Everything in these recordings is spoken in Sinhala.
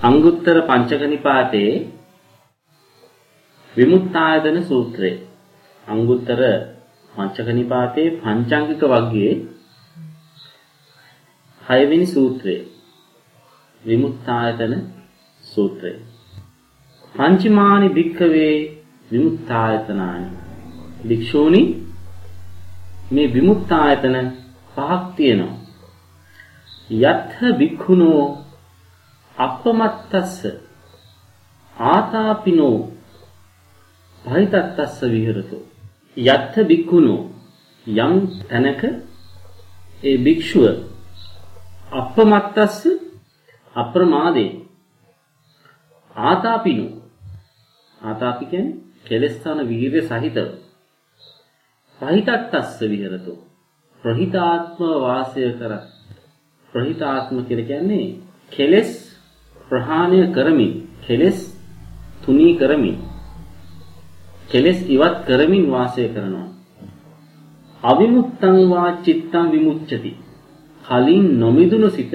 අංගුත්තර පංචක නිපාතේ විමුක්තායතන සූත්‍රය. අංගුත්තර පංචක නිපාතේ පංචාංගික වර්ගයේ 6 වෙනි සූත්‍රය. විමුක්තායතන සූත්‍රය. පංචමානි භික්ඛවේ විමුක්තායතනානි. භික්ෂූනි මේ විමුක්තායතන පහක් තියෙනවා. යත්ථ භික්ඛුනෝ අපමත්තස්ස ආතාපිනෝ පහිතත්තස්ස විහෙරතෝ. යත්ථ භික්ඛුනෝ යම් තැනක ඒ භික්ෂුව අපමත්තස්ස අප්‍රමාදේ. ආතාපිනෝ. ආතාපි කියන්නේ කෙලස්ථාන වීර්ය සහිතව. පහිතත්තස්ස විහෙරතෝ. ප්‍රහිතාත්ම වාසය කර ප්‍රහිතාත්ම කියලා කියන්නේ කෙලස් ප්‍රහාණය කරමින් කෙලස් තුනී කරමින් කෙලස් ඉවත් කරමින් වාසය කරනවා. අවිමුත්තං වා චිත්තං විමුච්ඡති. කලින් නොමිදුණු සිත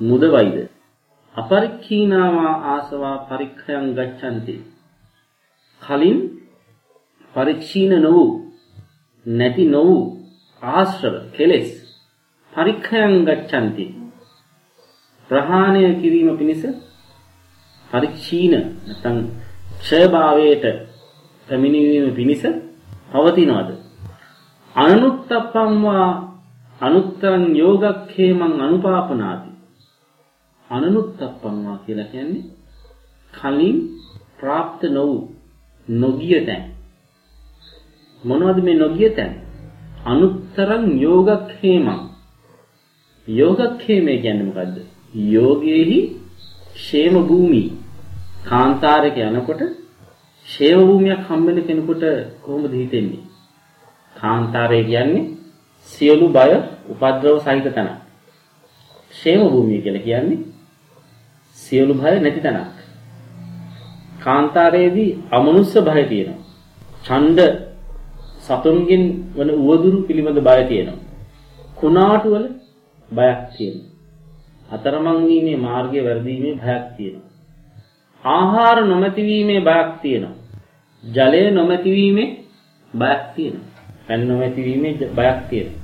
මුදවයිද? අපරික්ඛීනාවා ආසවා පරික්ඛයන් ගච්ඡanti. කලින් පරික්ෂීන නො වූ නැති නො වූ ආශ්‍රව කෙලෙස් පරික්ඛයන් ගච්ඡanti. ප්‍රහාණය කිරීම පිණිස පරික්ෂීන නැත්නම් ක්ෂයභාවයට පැමිණීම පිණිස පවතිනවද අනුත්තප්පම් වා අනුත්තරං යෝගක්ඛේමං අනුපාපනාති අනනුත්තප්පම් වා කියලා කියන්නේ කලින් પ્રાપ્ત නො වූ නොගිය තැන් මොනවද මේ නොගිය තැන් අනුත්තරං යෝගක්ඛේමං යෝගක්ඛේමය කියන්නේ මොකද්ද යෝගයේහි ෂේම භූමි කාන්තාරයක යනකොට ෂේම භූමියක් හම්බෙන කෙනෙකුට කොහොමද හිතෙන්නේ? කාන්තාරය කියන්නේ සියලු බය උපද්‍රව සහිත තැනක්. ෂේම භූමිය කියලා කියන්නේ සියලු භය නැති තැනක්. කාන්තාරයේදී අමනුෂ්‍ය භය තියෙනවා. ඡණ්ඩ සතුන්ගෙන් වන උවදුරු පිළිබඳ බය තියෙනවා. කුණාටු වල බයක් තියෙනවා. අතරමං වීමේ මාර්ගය වැරදීමේ භයක් තියෙනවා. ආහාර නොමැතිවීමේ බයක් තියෙනවා. ජලය නොමැතිවීමේ බයක් තියෙනවා. පැන් නොමැතිවීමේ බයක් තියෙනවා.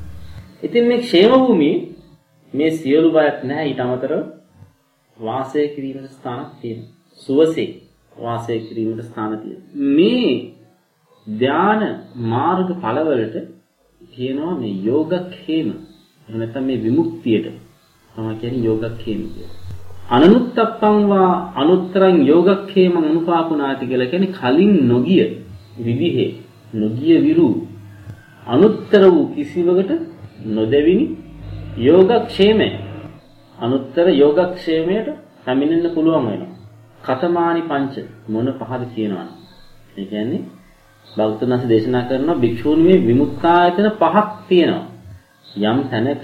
ඉතින් මේ ക്ഷേම භූමියේ මේ සියලු බයක් නැහැ ඊට අමතරව වාසය කිරීමට ස්ථානක් තියෙනවා. සුවසේ වාසය කිරීමට ස්ථාන තියෙනවා. මේ ධාන මාර්ග ඵලවලට කියනවා මේ යෝගක්ඛේම. එහෙම නැත්නම් මේ විමුක්තියට තමයි කියන්නේ යෝගක්ඛේම කියලා. අනනුත්තප්පං වා අනුත්තරං යෝගක්ඛේම අනුපාපුනාති කියලා කියන්නේ කලින් නොගිය විදිහේ නොගිය විරු අනුත්තර වූ කිසිවකට නොදෙවිනි යෝගක්ෂේමය අනුත්තර යෝගක්ෂේමයට පැමිණෙන්න පුළුවන් වෙනවා. කතමානි පංච මොන පහද කියනවනම්. ඒ කියන්නේ බෞද්ධනාස දේශනා කරන භික්ෂූන් මේ විමුක්තායතන පහක් තියෙනවා. යම් තැනක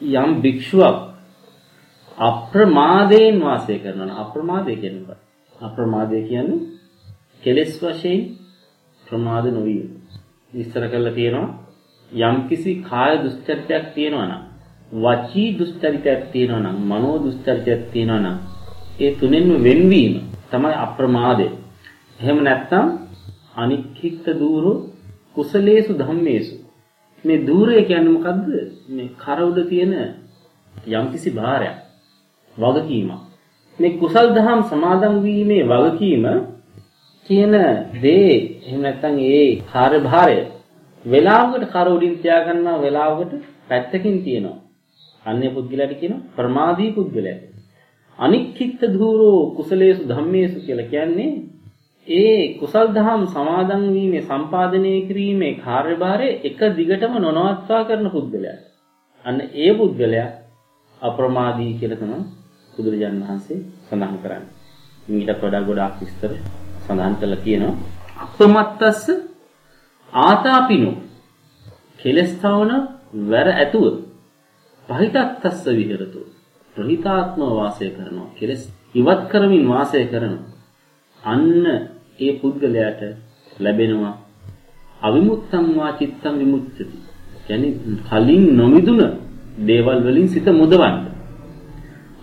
යම් භික්ෂුවක් අප්‍රමාදයෙන් වාසය කරනවා. අප්‍රමාදය කියන්නේ මොකක්ද? අප්‍රමාදය කියන්නේ කෙලෙස් වශයෙන් ප්‍රමාද නොවීම. විස්තර කරලා තියෙනවා යම්කිසි කාය දුස්චරිතයක් තියෙනවා නම් වචී දුස්චරිතයක් තියෙනවා නම් මනෝ දුස්චරිතයක් තියෙනවා නම් ඒ තුනෙන්ම වෙන්වීම තමයි අප්‍රමාදය. එහෙම නැත්නම් අනික්ඛිත දූරෝ කුසලේසු ධම්මේසු මේ ධූරය කියන්නේ මොකද්ද? මේ කර උඩ තියෙන යම්කිසි භාරයක්. වගකීමක්. මේ කුසල් දහම් සමාදන් වීමේ වගකීම කියන දේ එහෙම නැත්නම් ඒ කාර්යභාරය වෙලාවකට කර උඩින් තියා ගන්නවා වෙලාවකට පැත්තකින් තියෙනවා. අන්‍ය පුද්ගලයාට කියනවා ප්‍රමාදී පුද්ගලයා. අනික්කිට ධූරෝ කුසලේසු ධම්මේසු කියලා කියන්නේ ඒ කුසල් දහම් සමාදන් වීමේ සම්පාදනය කිරීමේ කාර්යභාරය එක දිගටම නොනවත්වා කරන පුද්ගලයාට. අන්න ඒ පුද්ගලයා අප්‍රමාදී කියලා තමයි බුදුරජාණන් වහන්සේ සඳහන් කරන්නේ. ඊට වඩා ගොඩාක් විස්තර සඳහන් කළා කියනවා. අප්‍රමත්තස්ස ආතාපිනෝ. කෙලස්තාවන වැර ඇතුව. පහිතත්තස්ස විහෙරතු. ප්‍රහිතාත්ම වාසය කරනවා. කෙලස් ඉවත් කරමින් වාසය කරනවා. අන්න ඒ පුද්ගලයාට ලැබෙනවා අවිමුත්තං වා චිත්තං විමුච්ඡති. කියන්නේ කලින් නොමිදුන දේවල් වලින් සිත මුදවන්න.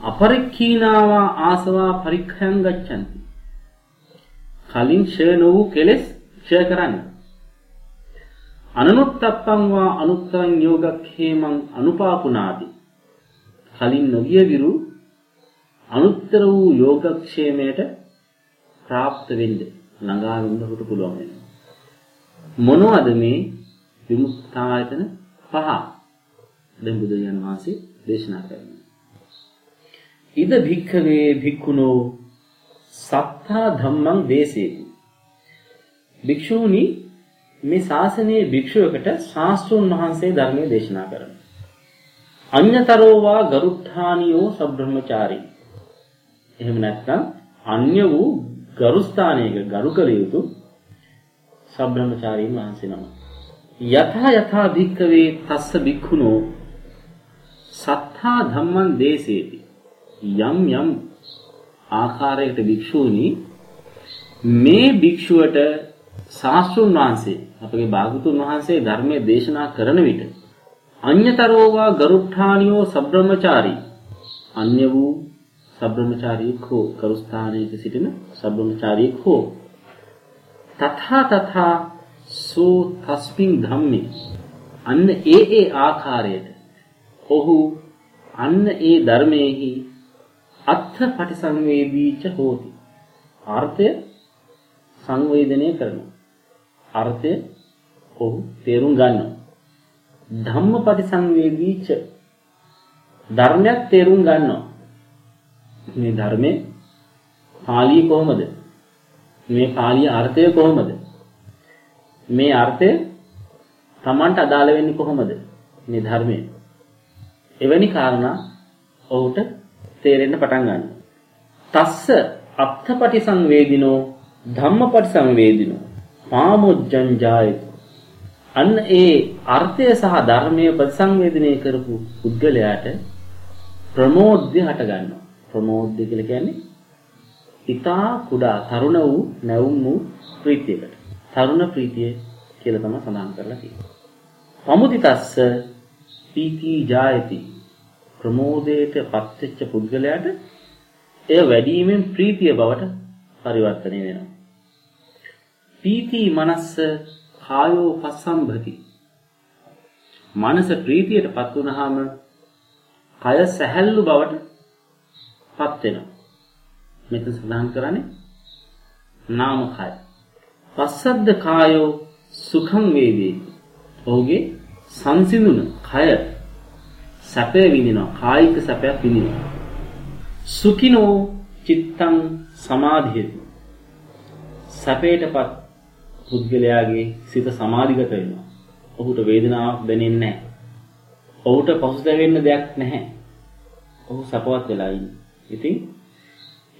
අපරික්ඛීනාවා ආසවා පරික්ඛයන් ගච්ඡanti. කලින් ෂය නො වූ කෙලෙස් ෂය කරන්නේ. අනනුත්තප්පං වා අනුත්තං යෝගක්ඛේමං අනුපාපුනාදී. කලින් නොගිය විරු අනුත්තර වූ යෝගක්ෂේමයට ප්‍රාප්ත වෙන්න ළඟා වෙන්නට පුළුවන් වෙනවා. මොනවද මේ විමුක්තායතන පහ? දැන් බුදුන් වහන්සේ දේශනා කරනවා. ඉද භික්ඛවේ භික්ඛුනෝ සත්තා ධම්මං දේසේති. භික්ෂූනි මේ ශාසනයේ භික්ෂුවකට ශාස්ත්‍රුන් වහන්සේ ධර්මයේ දේශනා කරනවා. අඤ්‍යතරෝ වා ගරුත්ථානියෝ සබ්‍රහ්මචාරී. එහෙම නැත්නම් අන්‍ය වූ ගරුස්ථානයක ගරු කළ යුතු සබ්‍රහ්මචාරීන් වහන්සේ නම. යථා යථා භික්කවේ තස්ස භික්ඛුනෝ සත්තා ධම්මං දේසේති. යම් යම් ආකාරයකට භික්ෂූනි මේ භික්ෂුවට ශාස්ත්‍රුන් වහන්සේ අපගේ භාගතුන් වහන්සේ ධර්මයේ දේශනා කරන විට අඤ්‍යතරෝවා ගරුට්ඨානියෝ සබ්‍රහ්මචාරී. අන්‍ය වූ සබ්‍රහ්මචාරියෙක් හෝ කරුස්ථානයක සිටින සබ්‍රහ්මචාරියෙක් හෝ තථා තථා සෝ තස්මින් ධම්මේ. අන්න ඒ ඒ ආකාරයට ඔහු අන්න ඒ ධර්මයේහි අත්ථ පටිසංවේදීච හෝති අර්ථය සංවේදනය කරනවා අර්ථය ඔහු තේරුම් ගන්නවා ධම්ම පටිසංවේදීච ධර්මයක් තේරුම් ගන්නවා මේ ධර්මයේ පාළිය කොහොමද? මේ පාළිය අර්ථය කොහොමද? මේ අර්ථය Tamanට අදාළ වෙන්නේ කොහොමද? මේ ධර්මයේ. එවැනි කාරණා ඔහුට තේරෙන්න පටන් ගන්නවා. තස්ස අත්ථපටි සංවේදිනෝ ධම්මපටි සංවේදිනෝ පාමොජ්ජං ජායති අන්න ඒ අර්ථය සහ ධර්මයේ ප්‍රතිසංවේදනය කරපු පුද්ගලයාට ප්‍රමෝද්‍ය හට ගන්නවා. ප්‍රමෝද්‍ය කියලා කියන්නේ ඊතා කුඩා තරුණ වූ නැවුම් වූ ප්‍රීතියකට. තරුණ ප්‍රීතිය කියලා තමයි සඳහන් කරලා තියෙන්නේ. පමුදිතස්ස පීති ජායති ප්‍රමෝදයට පත්වෙච්ච පුද්ගලයාට එය වැඩිවීමෙන් ප්‍රීතිය බවට පරිවර්තනය වෙනවා. පීති මනස්ස කායෝ පස්සම්භති. මනස ප්‍රීතියටපත් වුනහම කය සැහැල්ලු බවට පත් වෙනවා. මෙතන සඳහන් කරන්නේ නාම කය. පස්සද්ද කායෝ සුඛං වේදී. ඔහුගේ සංසිඳුන කය සැපය විඳිනවා. කායික සැපයක් විඳිනවා. සුඛිනෝ චිත්තං සමාධියති. සැපයටපත් පුද්ගලයාගේ සිත සමාධිගත වෙනවා. ඔහුට වේදනාවක් දැනෙන්නේ නැහැ. ඔහුට පසුතැවෙන්න දෙයක් නැහැ. ඔහු සපවත් වෙලා ඉන්නේ. ඉතින්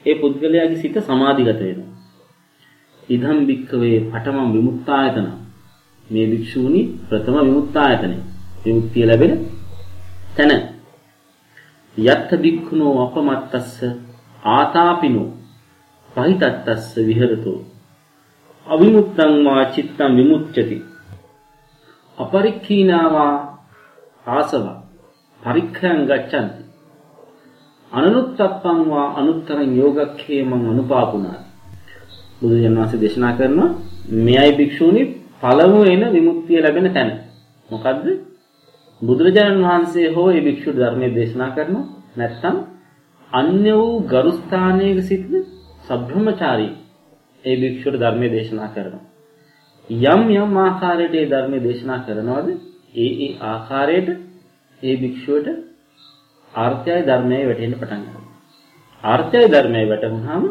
ඒ පුද්ගලයාගේ සිත සමාධිගත වෙනවා. ඉදම් භික්කවේ පඨම විමුක්තායතන මේ භික්ෂූනි ප්‍රථම විමුක්තායතනෙ විමුක්තිය ලැබෙන තැන. යත්ථ භික්ඛුනෝ අපමත්තස්ස ආතාපිනෝ පහිතත්තස්ස විහෙරතෝ. අවිමුත්තං වා චිත්තං විමුච්ඡති. අපරික්ඛීනාවා ආසව පරික්ඛයන් ගච්ඡanti. අනනුත්තප්පං වා අනුත්තරං යෝගක්ඛේමං අනුපාපුනා බුදුජන් වහන්සේ දේශනා කරනවා මෙයයි භික්ෂූනි පළමු වෙන විමුක්තිය ලැබෙන තැන. මොකද්ද? බුදුරජාණන් වහන්සේ හෝ මේ භික්ෂුට ධර්මයේ දේශනා කරනවා නැත්නම් අන්‍ය වූ ගරුස්ථානයක සිටින සබ්‍රහ්මචාරී ඒ භික්ෂුවට ධර්මයේ දේශනා කරනවා යම් යම් ආකාරයට ඒ ධර්මයේ දේශනා කරනවාද ඒ ඒ ආකාරයට ඒ භික්ෂුවට ආර්ථයයි ධර්මයයි වැටෙන්න පටන් ගන්නවා. ආර්ථයයි ධර්මයයි වැටුනහම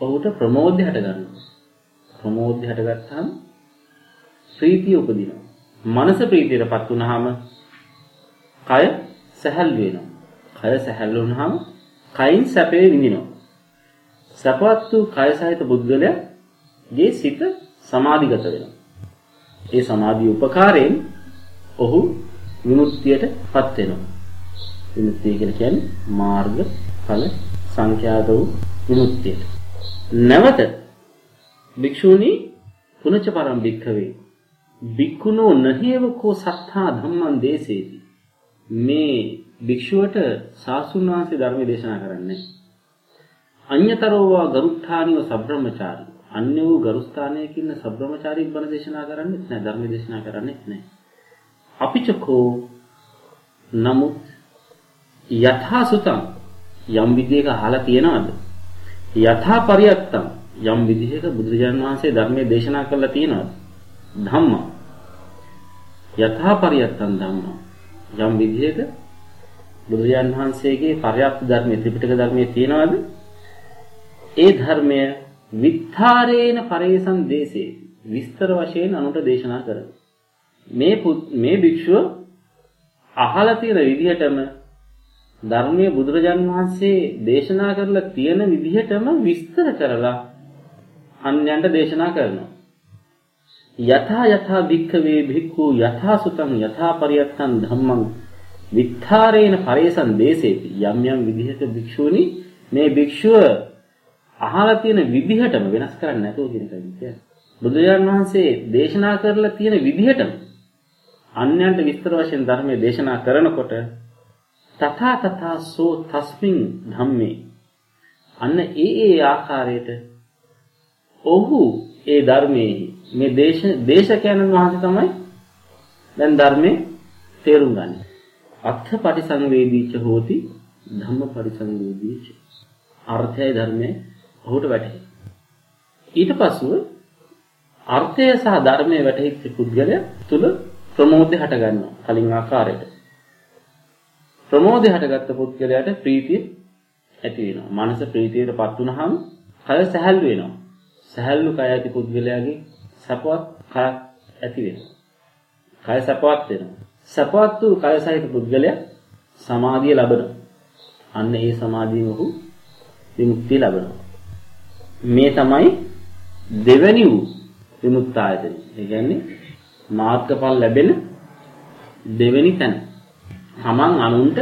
ඔහුට ප්‍රමෝදය හට ගන්නවා. ප්‍රමෝදය හටගත්තාම ප්‍රීතිය උපදිනවා. මනස ප්‍රීතියටපත් වුනහම කය සැහැල්ලු වෙනවා. කය සැහැල්ලු වුනහම කයින් සැපේ විඳිනවා. සැපවත් වූ කය සහිත බුද්ධලයාගේ සිත සමාධිගත වෙනවා. ඒ සමාධිය උපකාරයෙන් ඔහු විමුක්තියටපත් වෙනවා. විමුක්තිය කියලා කියන්නේ මාර්ග ඵල සංඛ්‍යාත වූ විමුක්තිය. නැවත භික්ෂූනි පුනච පරම් භික්ඛවේ භික්ඛුනෝ නහේවකෝ සත්තා ධම්මං දේසේති මේ භික්ෂුවට සාසුන් වහන්සේ ධර්ම දේශනා කරන්නේ. අඤ්‍යතරෝවා ගරුත්ථානිව සබ්‍රහ්මචාරී. අන්‍ය වූ ගරුස්ථානයක ඉන්න සබ්‍රහ්මචාරීන් බණ දේශනා කරන්නේත් නැහැ. ධර්ම දේශනා කරන්නේත් නැහැ. අපිචකෝ නමුත් යථා සුතං යම් විදියක අහලා තියනවද? යථා පරියත්තං යම් විදිහක බුදුරජාන් වහන්සේ ධර්මයේ දේශනා කළා තියෙනවද? ධම්ම. යථා පරියත්තං ධම්ම. යම් විදිහක බුදුරජාන් වහන්සේගේ පරයප්ත ධර්මයේ ත්‍රිපිටක ධර්මයේ තියෙනවද? ඒ ධර්මය විත්තරේන පරේසං දේශේ විස්තර වශයෙන් අනුට දේශනා කරන මේ මේ භික්ෂුව අහලා තියෙන විදිහටම ධර්මයේ බුදුරජාන් වහන්සේ දේශනා කරලා තියෙන විදිහටම විස්තර කරලා අන්‍යයන්ට දේශනා කරනවා. යථා යථා භික්ඛවේ භික්ඛු යථා සුතං යථා පරියත්තං ධම්මං විත්තරේන පරේසං දේශේති යම් යම් විදිහක භික්ෂුවනි මේ භික්ෂුව අහලා තියෙන විදිහටම වෙනස් කරන්නේ නැතුව කියන එක කියන්නේ. බුදුරජාණන් වහන්සේ දේශනා කරලා තියෙන විදිහටම අන්‍යයන්ට විස්තර වශයෙන් ධර්මයේ දේශනා කරනකොට තථා තථා සෝ තස්මින් ධම්මේ අන්න ඒ ඒ ආකාරයට ඔහු ඒ ධර්මයේ මේ දේශ දේශකයන්න් වහන්සේ තමයි දැන් ධර්මයේ තේරුම් ගන්න. අර්ථ පරිසංවේදීච හෝති ධම්ම පරිසංවේදීච. අර්ථයයි ධර්මයේ ඔහුට වැටහි. ඊට පසුව අර්ථය සහ ධර්මයේ වැටහිච්ච පුද්ගලයා තුල ප්‍රමෝදය හට ගන්නවා කලින් ආකාරයට. ප්‍රමෝදය හටගත්ත පුද්ගලයාට ප්‍රීතිය ඇති වෙනවා. මනස ප්‍රීතියටපත් වුනහම කය සැහැල්ලු වෙනවා. සැහැල්ලු කය ඇති පුද්ගලයාගේ සපවත් කයක් ඇති වෙනවා. කය සපවත් වෙනවා. සපවත් වූ කය සහිත පුද්ගලයා සමාධිය ලබනවා. අන්න ඒ සමාධියෙන් ඔහු විමුක්තිය ලබනවා. මේ තමයි දෙවැනි වූ විමුක්තායතනය. ඒ කියන්නේ මාර්ගඵල ලැබෙන දෙවෙනි තැන. තමන් අනුන්ට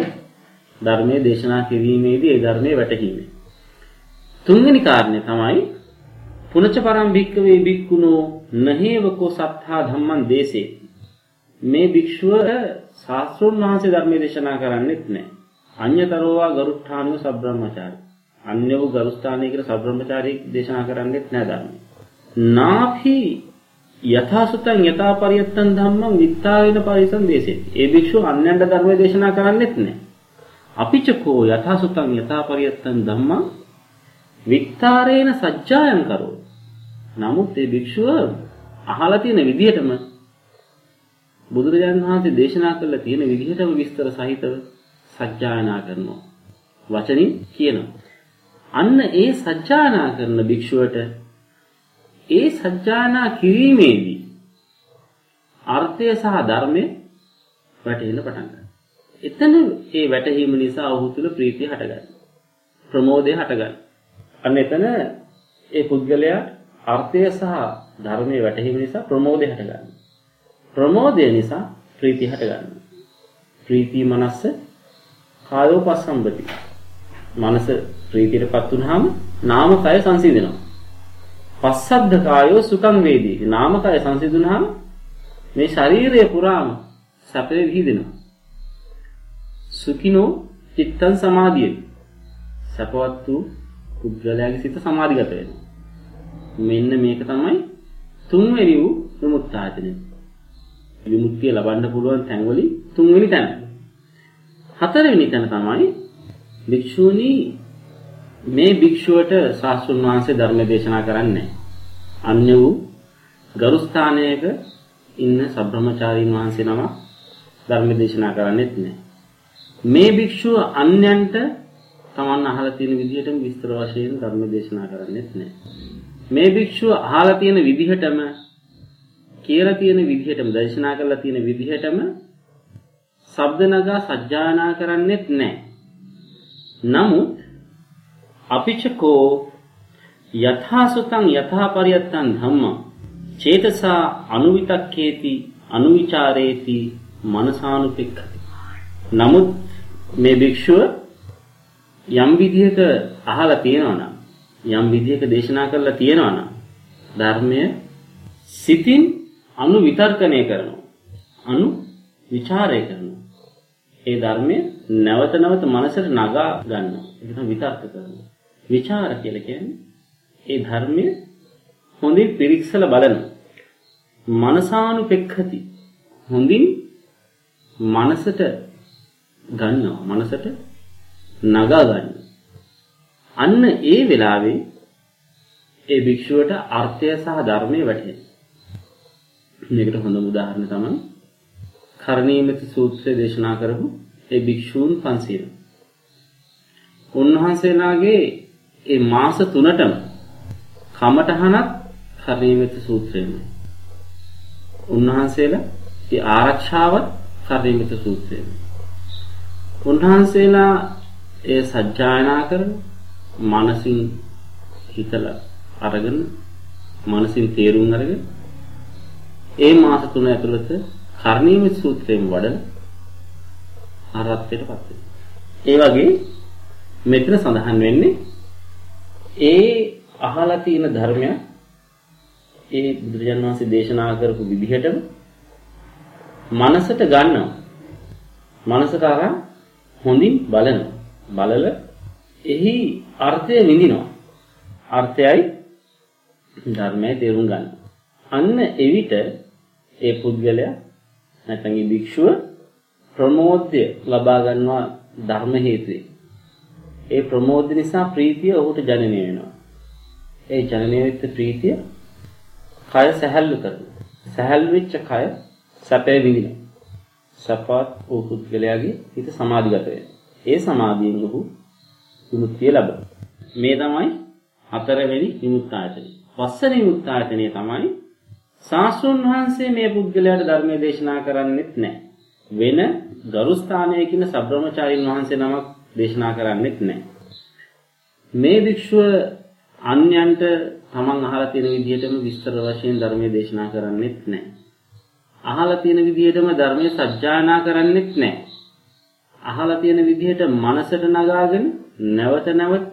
ධර්මයේ දේශනා කිරීමේදී ඒ ධර්මයේ වැටහීම. තුන්වෙනි කාරණය තමයි පුනච පරම් භික්කවේ භික්කුණෝ නහේවකෝ සත්තා ධම්මං දේසේ. මේ භික්ෂුව ශාස්ත්‍රුන් වහන්සේ ධර්මයේ දේශනා කරන්නේත් නැහැ. අඤ්‍යතරෝවා ගරුට්ඨානෝ සබ්‍රහ්මචාරී. අන්‍ය වූ ගරුස්ථානයේ කියලා සබ්‍රහ්මචාරී දේශනා කරන්නේත් නැහැ ධර්මයේ. නාභි යථාසුතං යථාපරියත්තං ධම්මං විත්තායන පරිසං දේශේති. ඒ භික්ෂුව අන්‍යයන්ට ධර්ම දේශනා කරන්නේත් නැහැ. අපිචකෝ යථාසුතං යථාපරියත්තං ධම්මං විත්තාරේන සජ්ජායන් කරෝ. නමුත් ඒ භික්ෂුව අහලා තියෙන විදිහටම බුදුරජාණන් වහන්සේ දේශනා කළ තියෙන විදිහටම විස්තර සහිතව සජ්ජායනා කරනවා. වචනින් කියනවා. අන්න ඒ සජ්ජායනා කරන භික්ෂුවට ඒ සත්‍යානා කිරීමේදී අර්ථය සහ ධර්මය වැටහෙන්න පටන් ගන්නවා. එතන ඒ වැටහීම නිසා ඔහු තුල ප්‍රීතිය හටගන්නවා. ප්‍රමෝදය හටගන්නවා. අන්න එතන ඒ පුද්ගලයා අර්ථය සහ ධර්මයේ වැටහීම නිසා ප්‍රමෝදය හටගන්නවා. ප්‍රමෝදය නිසා ප්‍රීතිය හටගන්නවා. ප්‍රීතිය මනස කායෝපසම්පති. මනස ප්‍රීතියටපත් වුනහම නාමකය සංසිඳෙනවා. පස්සද්ධ කායෝ සුඛං වේදී. නාමකය සංසිඳුනහම මේ ශරීරය පුරාම සැපේ විහිදෙනවා. සුඛිනෝ චිත්තං සමාධිය. සපවත් වූ පුද්ගලයාගේ සිත සමාධිගත වෙනවා. මෙන්න මේක තමයි තුන්වෙනි වූ විමුක්තායතනය. විමුක්තිය ලබන්න පුළුවන් තැන්වලින් තුන්වෙනි තැන. හතරවෙනි තැන තමයි භික්ෂූනි මේ භික්ෂුවට ශාස්ත්‍රුන් වහන්සේ ධර්ම දේශනා කරන්නේ අන්‍ය වූ ගරුස්ථානයක ඉන්න සබ්‍රහ්මචාරීන් වහන්සේ නම ධර්ම දේශනා කරන්නේත් නැහැ. මේ භික්ෂුව අන්‍යයන්ට තමන් අහලා තියෙන විදිහටම විස්තර වශයෙන් ධර්ම දේශනා කරන්නේත් නැහැ. මේ භික්ෂුව අහලා තියෙන විදිහටම කියලා තියෙන විදිහටම දේශනා කරලා තියෙන විදිහටම ශබ්ද නගා සජ්ජායනා කරන්නේත් නැහැ. නමුත් අපිචකෝ යථාසුතං යථාපරියත්තං ධම්ම චේතසා අනුවිතක්කේති අනුවිචාරේති මනසානුපෙක්ඛති නමුත් මේ භික්ෂුව යම් විදිහක අහලා තියෙනවා නම් යම් විදිහක දේශනා කරලා තියෙනවා නම් ධර්මය සිතින් අනු විතර්කණය කරනවා අනු විචාරය කරනවා ඒ ධර්මය නැවත නැවත මනසට නගා ගන්නවා. ඒක තමයි විතර්ක කරනවා. විචාර කියලා කියන්නේ ඒ ධර්මය හොඳින් පිරික්සලා බලනවා. මනසානුපෙක්ඛති. හොඳින් මනසට ගන්නවා. මනසට නගා ගන්නවා. අන්න ඒ වෙලාවේ ඒ භික්ෂුවට අර්ථය සහ ධර්මය වැටහෙනවා. මේකට හොඳම උදාහරණ තමයි කරණීයමෙති සූත්‍රය දේශනා කරපු ඒ භික්ෂූන් 500. උන්වහන්සේලාගේ ඒ මාස 3ටම කමඨහනක් කරණීයමෙති සූත්‍රයෙන්. උන්වහන්සේලා ඒ ආරක්ෂාවත් කරණීයමෙති සූත්‍රයෙන්. උන්වහන්සේලා ඒ සත්‍යයනා කරන මනසින් හිතලා අරගෙන මනසින් තේරුම් අරගෙන ඒ මාස තුන ඇතුළත කර්ණීය සූත්‍රයෙන් වඩන අරහත්ත්වයට පත් ඒ වගේ මෙතන සඳහන් වෙන්නේ ඒ අහලා තියෙන ධර්මය ඒ බුදුරජාණන් වහන්සේ දේශනා කරපු විදිහටම මනසට ගන්නවා. මනසට අරන් හොඳින් බලනවා. බලල එහි අර්ථය විඳිනවා. අර්ථයයි ධර්මයේ තේරුම් ගන්න. අන්න එවිට ඒ පුද්ගලයා නැත්නම් ඒ භික්ෂුව ප්‍රමෝදය ලබා ගන්නවා ධර්ම හේතුවේ. ඒ ප්‍රමෝද නිසා ප්‍රීතිය ඔහුට ජනනය වෙනවා. ඒ ජනනය වෙච්ච ප්‍රීතිය කය සැහැල්ලු කරනවා. සැහැල්ලු වෙච්ච කය සැපේ විඳිනවා. සපත් වූ පුද්ගලයාගේ හිත සමාධිගත වෙනවා. ඒ සමාධියෙන් ඔහු විමුක්තිය ලබනවා. මේ තමයි හතරවෙනි විමුක්තායතනය. පස්වෙනි විමුක්තායතනය තමයි සාස්ෘන් වහන්සේ මේ පුද්ගලයාට ධර්මයේ දේශනා කරන්නෙත් නැහැ. වෙන ගරුස්ථානයකින් සබ්‍රමචාරින් වහන්සේ නමක් දේශනා කරන්නෙත් නැහැ. මේ භික්ෂුව අන්‍යයන්ට තමන් අහලා තියෙන විදිහටම විස්තර වශයෙන් ධර්මයේ දේශනා කරන්නෙත් නැහැ. අහලා තියෙන විදිහටම ධර්මයේ සත්‍යයනා කරන්නෙත් නැහැ. අහලා තියෙන විදිහට මනසට නගාගෙන නැවත නැවත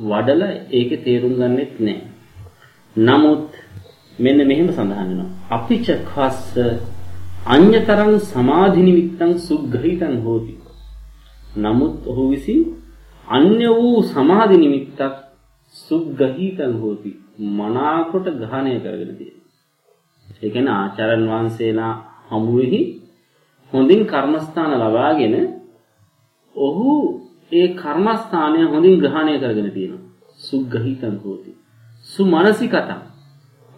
වඩලා ඒකේ තේරුම් ගන්නෙත් නැහැ. නමුත් මෙන්න මෙහෙම සඳහන් වෙනවා. අපිච කස්ස අඤ්‍යතරං සමාධි නිමිත්තං සුග්ගහිතං හෝති. නමුත් ඔහු විසින් අන්‍ය වූ සමාධි නිමිත්තක් සුග්ගහිතං හෝති. මනාකොට ග්‍රහණය කරගෙන තියෙනවා. ඒ කියන්නේ ආචාර්යන් වහන්සේලා හමුවෙහි හොඳින් කර්මස්ථාන ලබාගෙන ඔහු ඒ කර්මස්ථානය හොඳින් ග්‍රහණය කරගෙන තියෙනවා. සුග්ගහිතං හෝති. සුමනසිකතං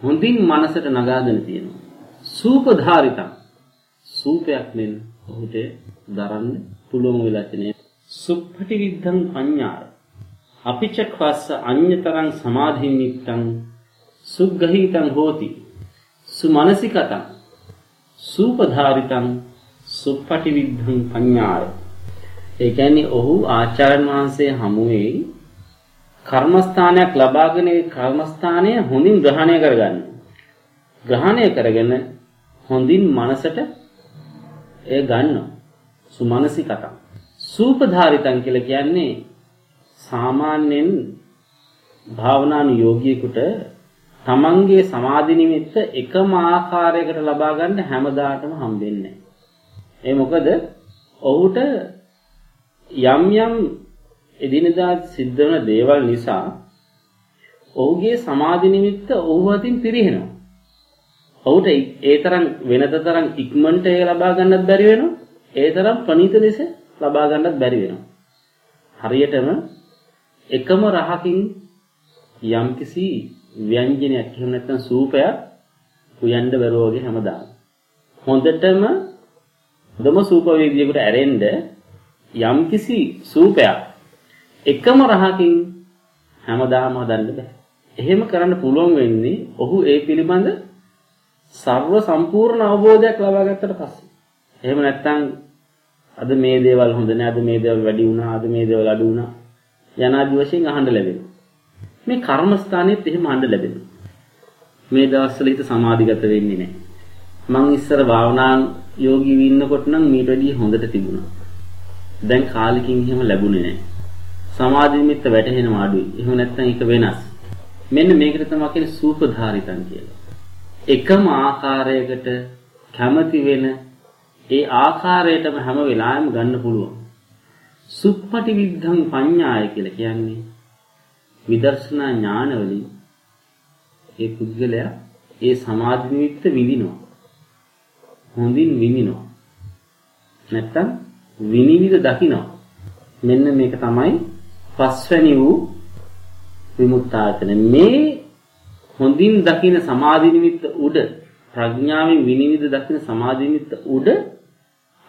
හොඳින් මනසට නගාගෙන තියෙනවා. සූපධාරිතං සූපයක් මෙන් ඔහුට දරන්න පුළුවන් වෙලා තියෙන සුප්පටි විද්ධං අඤ්ඤාය අපිච ක්වස්ස අඤ්‍යතරං සමාධිනිත්තං සුග්ගහිතං හෝති සුමනසිකතං සූපධාරිතං සුප්පටි විද්ධං අඤ්ඤාය ඒ කියන්නේ ඔහු ආචාර්යන් වහන්සේ හමුවේ කර්මස්ථානයක් ලබාගෙන ඒ කර්මස්ථානය හොඳින් ග්‍රහණය කරගන්න. ග්‍රහණය කරගෙන හොඳින් මනසට එය ගන්නවා. සුමනසිකතං. සූපධාරිතං කියලා කියන්නේ සාමාන්‍යයෙන් භාවනානු යෝගියෙකුට තමන්ගේ සමාධි නිමිත්ත එකම ආකාරයකට ලබා ගන්න හැමදාටම හම්බෙන්නේ ඒ මොකද ඔහුට යම් යම් එදිනදා සිද්ධ වෙන දේවල් නිසා ඔහුගේ සමාධි නිමිත්ත ඔහු අතින් පිරිහෙනවා. ඔහුට ඒ තරම් වෙනත තරම් ඉක්මනට ඒ ලබා ගන්නත් බැරි වෙනවා. ඒ තරම් ප්‍රණීත ලෙස ලබා ගන්නත් බැරි වෙනවා. හරියටම එකම රහකින් යම්කිසි ව්‍යංජනයක් එහෙම නැත්නම් සූපයක් උයන්ඩ බැරුව වගේ හැමදාම. හොඳටම හොඳම සූප වේදිකේකට ඇරෙන්න යම්කිසි සූපයක් එකම රහකින් හැමදාම හදන්න බෑ. එහෙම කරන්න පුළුවන් වෙන්නේ ඔහු ඒ පිළිබඳ සර්ව සම්පූර්ණ අවබෝධයක් ලබා ගත්තට පස්සේ. එහෙම නැත්නම් අද මේ දේවල් හොඳ නෑ අද මේ දේවල් වැඩි වුණා අද මේ දේවල් අඩු වුණා යනාදි වශයෙන් අහන්න ලැබෙනවා. මේ කර්මස්ථානෙත් එහෙම අහන්න ලැබෙනවා. මේ දවස්වල හිත සමාධිගත වෙන්නේ නෑ. මං ඉස්සර භාවනා යෝගී වින්නකොට නම් මීට වැඩිය හොඳට තිබුණා. දැන් කාලෙකින් එහෙම ලැබුණේ නෑ. සමාධි නිමිත්ත වැටහෙනවා අඩුයි. එහෙම නැත්නම් ඒක වෙනස්. මෙන්න මේකට තමයි කියන්නේ සූපධාරිතං කියලා. එකම ආකාරයකට කැමති වෙන ඒ ආකාරයටම හැම වෙලාවෙම ගන්න පුළුවන්. සුප්පටි විද්ධං පඤ්ඤාය කියලා කියන්නේ විදර්ශනා ඥාන වලින් ඒ පුද්ගලයා ඒ සමාධි නිමිත්ත විඳිනවා. හොඳින් විඳිනවා. නැත්තම් විනිවිද දකිනවා. මෙන්න මේක තමයි පස්වැනි වූ විමුක්තායතන. මේ හොඳින් දකින සමාධි නිමිත්ත උඩ ප්‍රඥාවෙන් විනිවිද දකින සමාධි නිමිත්ත උඩ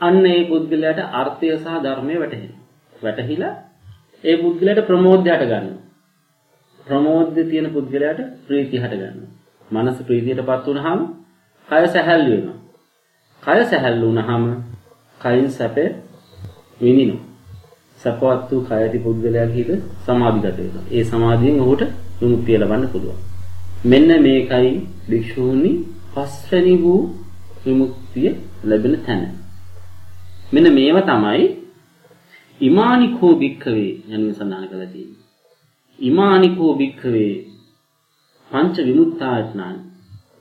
අන්න ඒ පුද්ගලයාට අර්ථය සහ ධර්මය වැටහෙනවා. වැටහිලා ඒ පුද්ගලයාට ප්‍රමෝදයට ගන්නවා. ප්‍රමෝදයේ තියෙන පුද්ගලයාට ප්‍රීතිය හට ගන්නවා. මනස ප්‍රීතියටපත් වුනහම කය සැහැල්ලු වෙනවා. කය සැහැල්ලු වුනහම කයින් සැපේ විඳිනවා. සපවත් වූ කයති පුද්ගලයාගේ හිත සමාධිගත වෙනවා. ඒ සමාධියෙන් ඔහුට විමුක්තිය ලබන්න පුළුවන්. මෙන්න මේකයි භික්ෂූනි පස්වැනි වූ විමුක්තිය ලැබෙන තැන. මෙන්න මේව තමයි ඉමානිකෝ භික්ඛවේ යනුවෙන් සඳහන් කරලා තියෙන්නේ. ඉමානිකෝ භික්ඛවේ පංච විමුක්තායතනං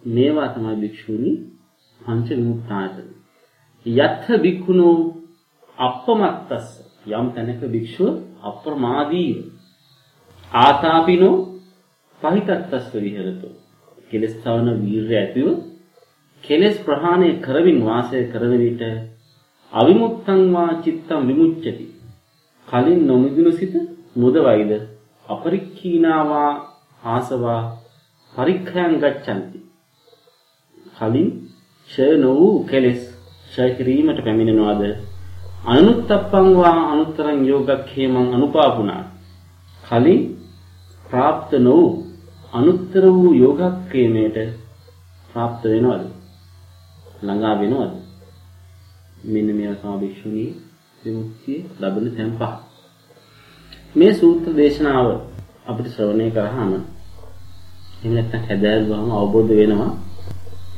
මේවා තමයි භික්ෂූනි පංච විමුක්තායතන. යත්ථ භික්ඛුනෝ අප්පමත්තස්ස යම් තැනක භික්ෂුව අප්‍රමාදීව. ආතාපිනෝ පහිතත්තස්ස විහෙරතෝ. කෙලස් තවන වීරය ඇතිව කෙලස් ප්‍රහාණය කරමින් වාසය කරන විට අවිමුත්තං වා චිත්තං විමුච්ඡති. කලින් නොමිදුණු සිත මුදවයිද? අපරික්ඛීනාවා ආසවා පරික්ඛයන් ගච්ඡanti. කලින් ඡය නො වූ කෙලස් ඡය කිරීමට පැමිණෙනවාද අනුත්තප්පං වා අනුත්තරං යෝගක්ඛේමං අනුපාපුනා කලින් પ્રાપ્ત නො වූ අනුත්තර වූ යෝගක්ඛේමයට પ્રાપ્ત වෙනවද ළඟා වෙනවද මෙන්න මේවා තමයි භික්ෂුණී විමුක්තිය ලැබෙන තැන් පහ මේ සූත්‍ර දේශනාව අපිට ශ්‍රවණය කරාම එහෙම නැත්නම් හැදෑරුවාම අවබෝධ වෙනවා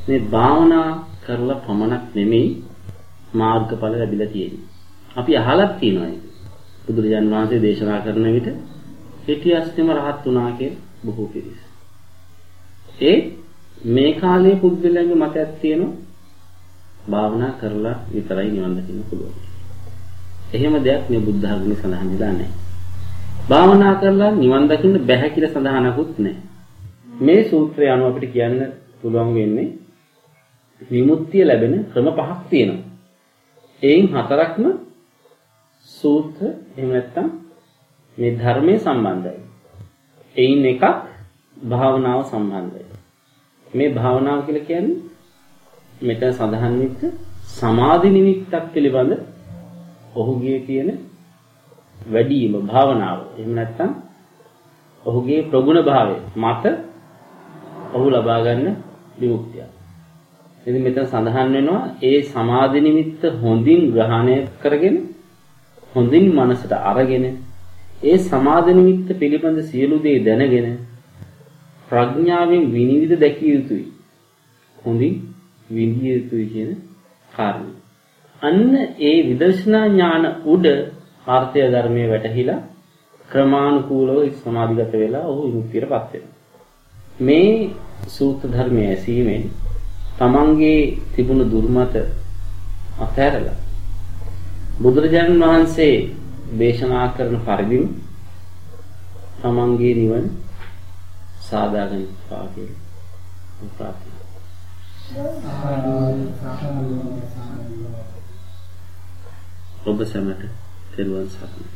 මේ භාවනා කරලා පමණක් නෙමෙයි මාර්ගඵල ලැබිලා තියෙන්නේ. අපි අහලත් තියෙනවා ඒක. බුදුරජාන් වහන්සේ දේශනා කරන විට හිටියස්තෙම රහත් වුණා කිය බොහෝ පිරිස. ඒ මේ කාලේ පුද්ගලයන්ගේ මතයක් තියෙනවා භාවනා කරලා විතරයි නිවන් දකින්න පුළුවන්. එහෙම දෙයක් මේ බුද්ධ ධර්මයේ සඳහන් වෙලා නැහැ. භාවනා කරලා නිවන් දකින්න බැහැ කියලා සඳහනකුත් නැහැ. මේ සූත්‍රය අනුව අපිට කියන්න පුළුවන් වෙන්නේ විමුක්තිය ලැබෙන ක්‍රම පහක් තියෙනවා. එයින් හතරක්ම සූත්‍ර එහෙම නැත්නම් මේ ධර්මයේ සම්බන්ධයි. එයින් එකක් භාවනාව සම්බන්ධයි. මේ භාවනාව කියලා කියන්නේ මෙතන සඳහන් වෙච්ච සමාධි නිමිත්තක් පිළිබඳ ඔහුගේ තියෙන වැඩිම භාවනාව. එහෙම නැත්නම් ඔහුගේ ප්‍රගුණ භාවය මත ඔහු ලබා ගන්න විමුක්තිය. ඉතින් මෙතන සඳහන් වෙනවා ඒ සමාධි නිමිත්ත හොඳින් ග්‍රහණය කරගෙන හොඳින් මනසට අරගෙන ඒ සමාධි නිමිත්ත පිළිබඳ සියලු දේ දැනගෙන ප්‍රඥාවෙන් විනිවිද දැකිය යුතුයි. හොඳින් විඳිය යුතුයි කියන කාරණය. අන්න ඒ විදර්ශනා ඥාන උඩ ආර්ථය ධර්මයේ වැටහිලා ක්‍රමානුකූලව සමාධිගත වෙලා ඔහු විමුක්තියටපත් වෙනවා. මේ සූත්‍ර ධර්මයේ ඇසීමෙන් තමන්ගේ තිබුණු දුර්මත අතහැරලා බුදුරජාණන් වහන්සේ දේශනා කරන පරිදිම තමන්ගේ නිවන සාදාගන්න පාකේ ප්‍රාර්ථනා. ඔබ සැමට තෙරුවන් සරණයි